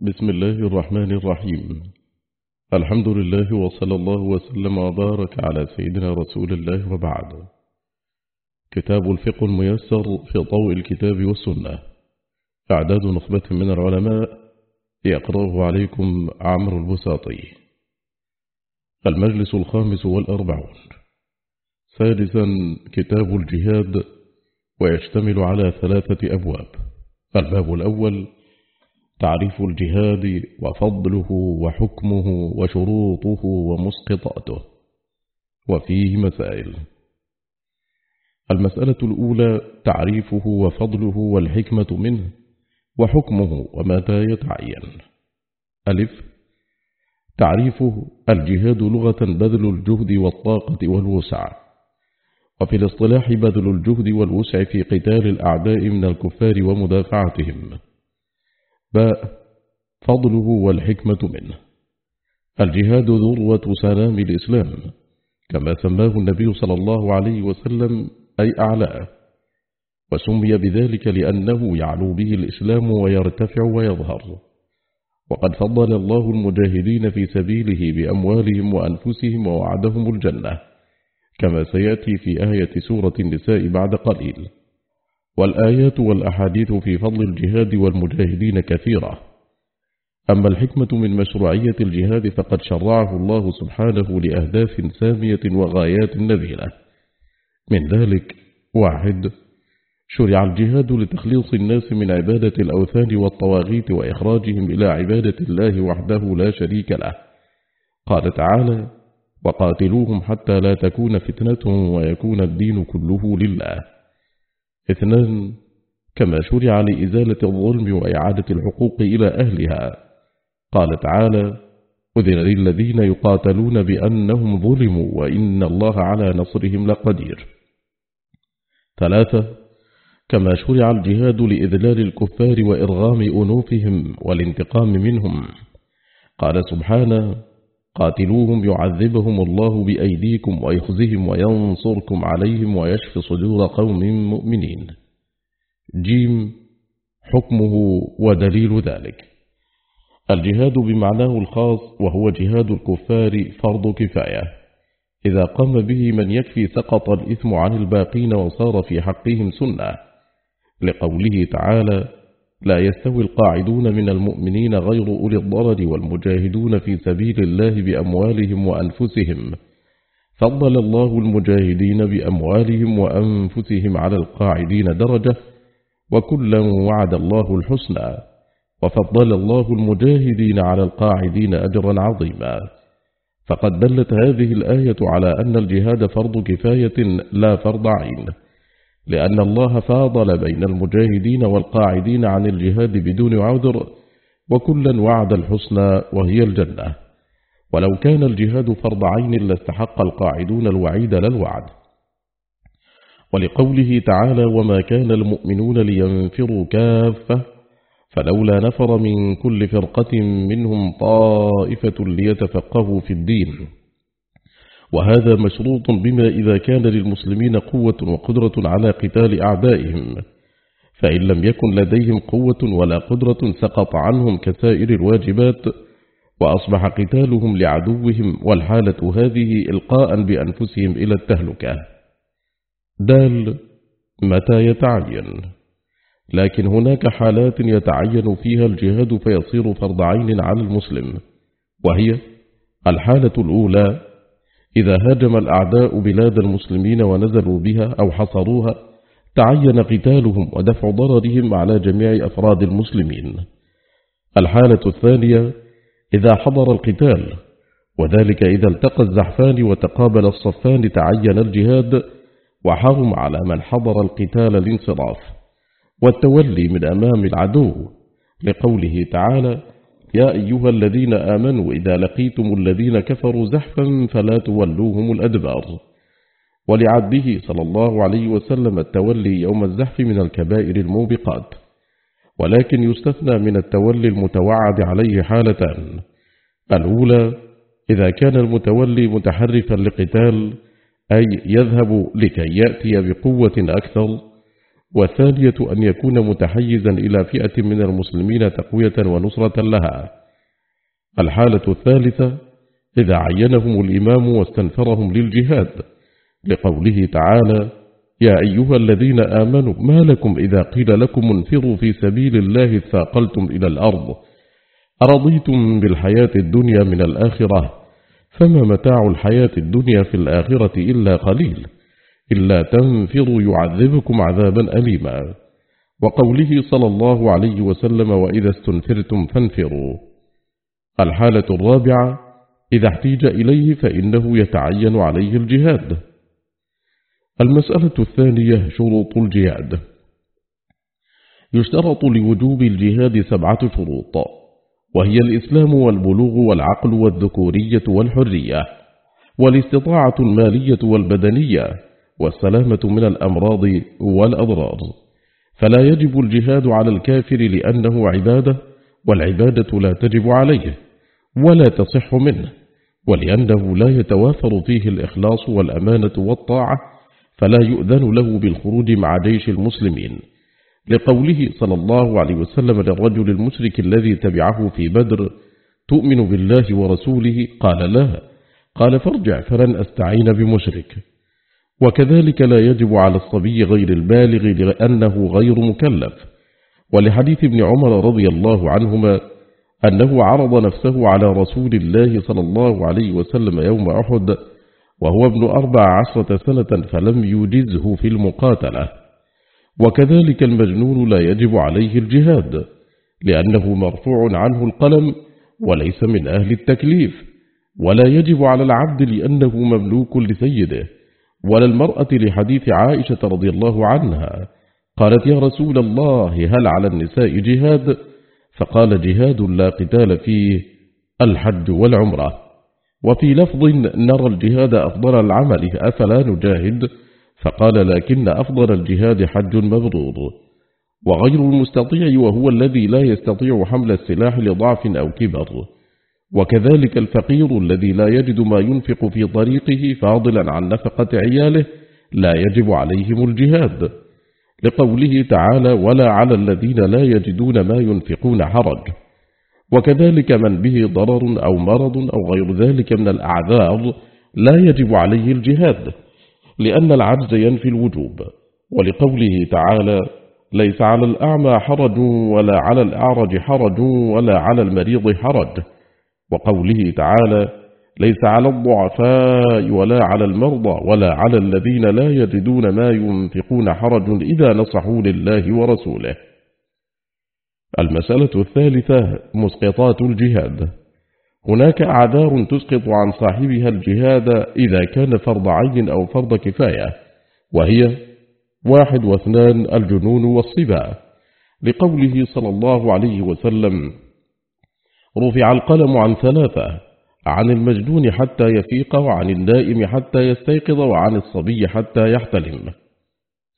بسم الله الرحمن الرحيم. الحمد لله وصلى الله وسلم وبارك على سيدنا رسول الله وبعد. كتاب الفقه الميسر في ضوء الكتاب والسنة. أعداد نخبة من العلماء يقرأه عليكم عمرو البساطي. المجلس الخامس والأربعون. سادسا كتاب الجهاد ويشتمل على ثلاثة أبواب. الباب الأول تعريف الجهاد وفضله وحكمه وشروطه ومسقطاته. وفيه مسائل. المسألة الأولى تعريفه وفضله والحكمة منه وحكمه ومتى يتعين. ألف. تعريفه الجهاد لغة بذل الجهد والطاقة والوسع. وفي الاصطلاح بذل الجهد والوسع في قتال الأعداء من الكفار ومدافعتهم. باء فضله والحكمة منه. الجهاد ذروة سلام الإسلام كما سماه النبي صلى الله عليه وسلم أي أعلاه. وسمي بذلك لأنه يعلو به الإسلام ويرتفع ويظهر. وقد فضل الله المجاهدين في سبيله بأموالهم وأنفسهم ووعدهم الجنة كما سيأتي في آية سورة النساء بعد قليل. والآيات والأحاديث في فضل الجهاد والمجاهدين كثيرة. أما الحكمة من مشروعية الجهاد فقد شرعه الله سبحانه لأهداف سامية وغايات نبيلة من ذلك واحد شرع الجهاد لتخليص الناس من عبادة الأوثان والطواغيت وإخراجهم إلى عبادة الله وحده لا شريك له. قال تعالى وقاتلوهم حتى لا تكون فتنة ويكون الدين كله لله. إثنان كما شرع لإزالة الظلم وإعادة الحقوق إلى أهلها. قال تعالى أذن للذين يقاتلون بأنهم ظلموا وإن الله على نصرهم لقدير. ثلاثة كما شرع الجهاد لإذلال الكفار وإرغام أنوفهم والانتقام منهم. قال سبحانه قاتلوهم يعذبهم الله بأيديكم ويخزهم وينصركم عليهم ويشفي صدور قوم مؤمنين. جيم حكمه ودليل ذلك. الجهاد بمعناه الخاص وهو جهاد الكفار فرض كفاية. إذا قام به من يكفي سقط الإثم عن الباقين وصار في حقهم سنة. لقوله تعالى لا يستوي القاعدون من المؤمنين غير أولي الضرر والمجاهدون في سبيل الله بأموالهم وأنفسهم. فضل الله المجاهدين بأموالهم وأنفسهم على القاعدين درجة وكلا وعد الله الحسنى. وفضل الله المجاهدين على القاعدين أجرا عظيما. فقد دلت هذه الآية على أن الجهاد فرض كفاية لا فرض عين. لأن الله فاضل بين المجاهدين والقاعدين عن الجهاد بدون عذر وكلا وعد الحسنى وهي الجنة. ولو كان الجهاد فرض عين لاستحق القاعدون الوعيد للوعد ولقوله تعالى وما كان المؤمنون لينفروا كافة فلولا نفر من كل فرقة منهم طائفة ليتفقهوا في الدين وهذا مشروط بما إذا كان للمسلمين قوة وقدرة على قتال أعدائهم. فإن لم يكن لديهم قوة ولا قدرة سقط عنهم كسائر الواجبات وأصبح قتالهم لعدوهم والحالة هذه إلقاء بأنفسهم إلى التهلكة. دال متى يتعين؟ لكن هناك حالات يتعين فيها الجهاد فيصير فرض عين على المسلم وهي الحالة الأولى إذا هاجم الأعداء بلاد المسلمين ونزلوا بها أو حصروها تعين قتالهم ودفع ضررهم على جميع أفراد المسلمين. الحالة الثانية إذا حضر القتال وذلك إذا التقى الزحفان وتقابل الصفان تعين الجهاد وحرم على من حضر القتال الانصراف والتولي من أمام العدو لقوله تعالى يا أيها الذين آمنوا إذا لقيتم الذين كفروا زحفا فلا تولوهم الأدبار. ولعبده صلى الله عليه وسلم التولي يوم الزحف من الكبائر الموبقات. ولكن يستثنى من التولي المتوعد عليه حالتان. الأولى إذا كان المتولي متحرفا لقتال أي يذهب لكي يأتي بقوة أكثر. والثانية أن يكون متحيزا إلى فئة من المسلمين تقوية ونصرة لها. الحالة الثالثة إذا عينهم الإمام واستنفرهم للجهاد لقوله تعالى يا أيها الذين آمنوا ما لكم إذا قيل لكم انفروا في سبيل الله ثاقلتم إلى الأرض؟ أرضيتم بالحياة الدنيا من الآخرة؟ فما متاع الحياة الدنيا في الآخرة إلا قليل. إلا تنفروا يعذبكم عذابا أليما. وقوله صلى الله عليه وسلم وإذا استنفرتم فانفروا. الحالة الرابعة إذا احتيج إليه فإنه يتعين عليه الجهاد. المسألة الثانية شروط الجهاد. يشترط لوجوب الجهاد سبعة شروط وهي الإسلام والبلوغ والعقل والذكورية والحرية والاستطاعة المالية والبدنية والسلامة من الأمراض والأضرار. فلا يجب الجهاد على الكافر لأنه عبادة والعبادة لا تجب عليه ولا تصح منه ولأنه لا يتوافر فيه الإخلاص والأمانة والطاعة فلا يؤذن له بالخروج مع جيش المسلمين. لقوله صلى الله عليه وسلم للرجل المشرك الذي تبعه في بدر تؤمن بالله ورسوله؟ قال لا. قال فارجع فلن أستعين بمشرك. وكذلك لا يجب على الصبي غير البالغ لأنه غير مكلف. ولحديث ابن عمر رضي الله عنهما أنه عرض نفسه على رسول الله صلى الله عليه وسلم يوم أحد وهو ابن أربع عشرة سنة فلم يجزه في المقاتلة. وكذلك المجنون لا يجب عليه الجهاد لأنه مرفوع عنه القلم وليس من أهل التكليف. ولا يجب على العبد لأنه مملوك لسيده. ولا المرأة لحديث عائشة رضي الله عنها قالت يا رسول الله هل على النساء جهاد؟ فقال جهاد لا قتال فيه الحج والعمرة. وفي لفظ نرى الجهاد أفضل العمل أفلا نجاهد؟ فقال لكن أفضل الجهاد حج مبرور وغير المستطيع وهو الذي لا يستطيع حمل السلاح لضعف أو كبر. وكذلك الفقير الذي لا يجد ما ينفق في طريقه فاضلا عن نفقة عياله لا يجب عليهم الجهاد. لقوله تعالى ولا على الذين لا يجدون ما ينفقون حرج. وكذلك من به ضرر أو مرض أو غير ذلك من الأعذار لا يجب عليه الجهاد لأن العجز ينفي الوجوب. ولقوله تعالى ليس على الأعمى حرج ولا على الأعرج حرج ولا على المريض حرج. وقوله تعالى ليس على الضعفاء ولا على المرضى ولا على الذين لا يجدون ما ينفقون حرج إذا نصحوا لله ورسوله. المسألة الثالثة مسقطات الجهاد. هناك أعذار تسقط عن صاحبها الجهاد إذا كان فرض عين أو فرض كفاية وهي واحد واثنان الجنون والصبا. لقوله صلى الله عليه وسلم رفع القلم عن ثلاثة عن المجنون حتى يفيق وعن النائم حتى يستيقظ وعن الصبي حتى يحتلم.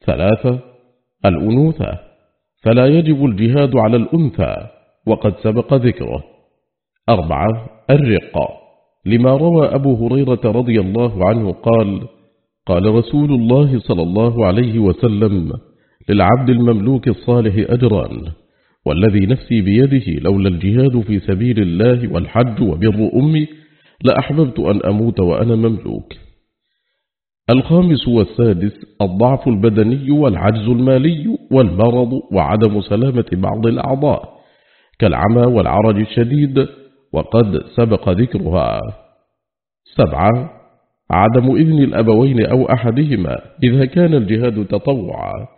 ثلاثة الأنوثة فلا يجب الجهاد على الأنثى وقد سبق ذكره. أربعة الرقة لما روى أبو هريرة رضي الله عنه قال قال رسول الله صلى الله عليه وسلم للعبد المملوك الصالح أجران. والذي نفسي بيده لولا الجهاد في سبيل الله والحج وبر أمي لأحببت أن أموت وأنا مملوك. الخامس والسادس الضعف البدني والعجز المالي والمرض وعدم سلامة بعض الأعضاء كالعمى والعرج الشديد وقد سبق ذكرها. سبعة عدم إذن الأبوين أو أحدهما إذا كان الجهاد تطوعا.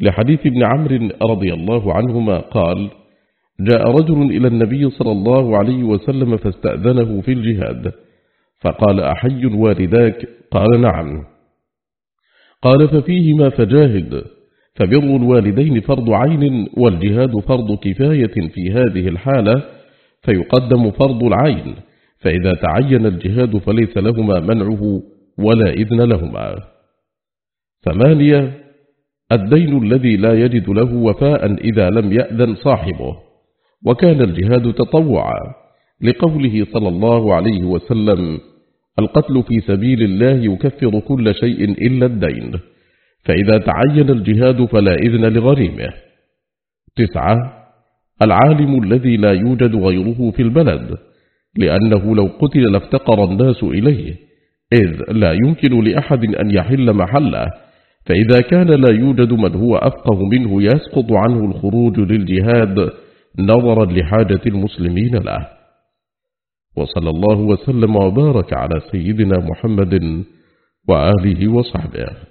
لحديث ابن عمرو رضي الله عنهما قال جاء رجل إلى النبي صلى الله عليه وسلم فاستأذنه في الجهاد فقال أحي والداك قال نعم. قال ففيهما فجاهد فبر الوالدين فرض عين والجهاد فرض كفاية في هذه الحالة فيقدم فرض العين فإذا تعين الجهاد فليس لهما منعه ولا إذن لهما. ثمانية الدين الذي لا يجد له وفاء إذا لم يأذن صاحبه. وكان الجهاد تطوعا لقوله صلى الله عليه وسلم القتل في سبيل الله يكفر كل شيء إلا الدين. فإذا تعين الجهاد فلا إذن لغريمه. تسعة العالم الذي لا يوجد غيره في البلد لأنه لو قتل لافتقر الناس إليه إذ لا يمكن لأحد أن يحل محله. فإذا كان لا يوجد من هو أفقه منه يسقط عنه الخروج للجهاد نظرا لحاجة المسلمين له. وصلى الله وسلم وبارك على سيدنا محمد وآله وصحبه.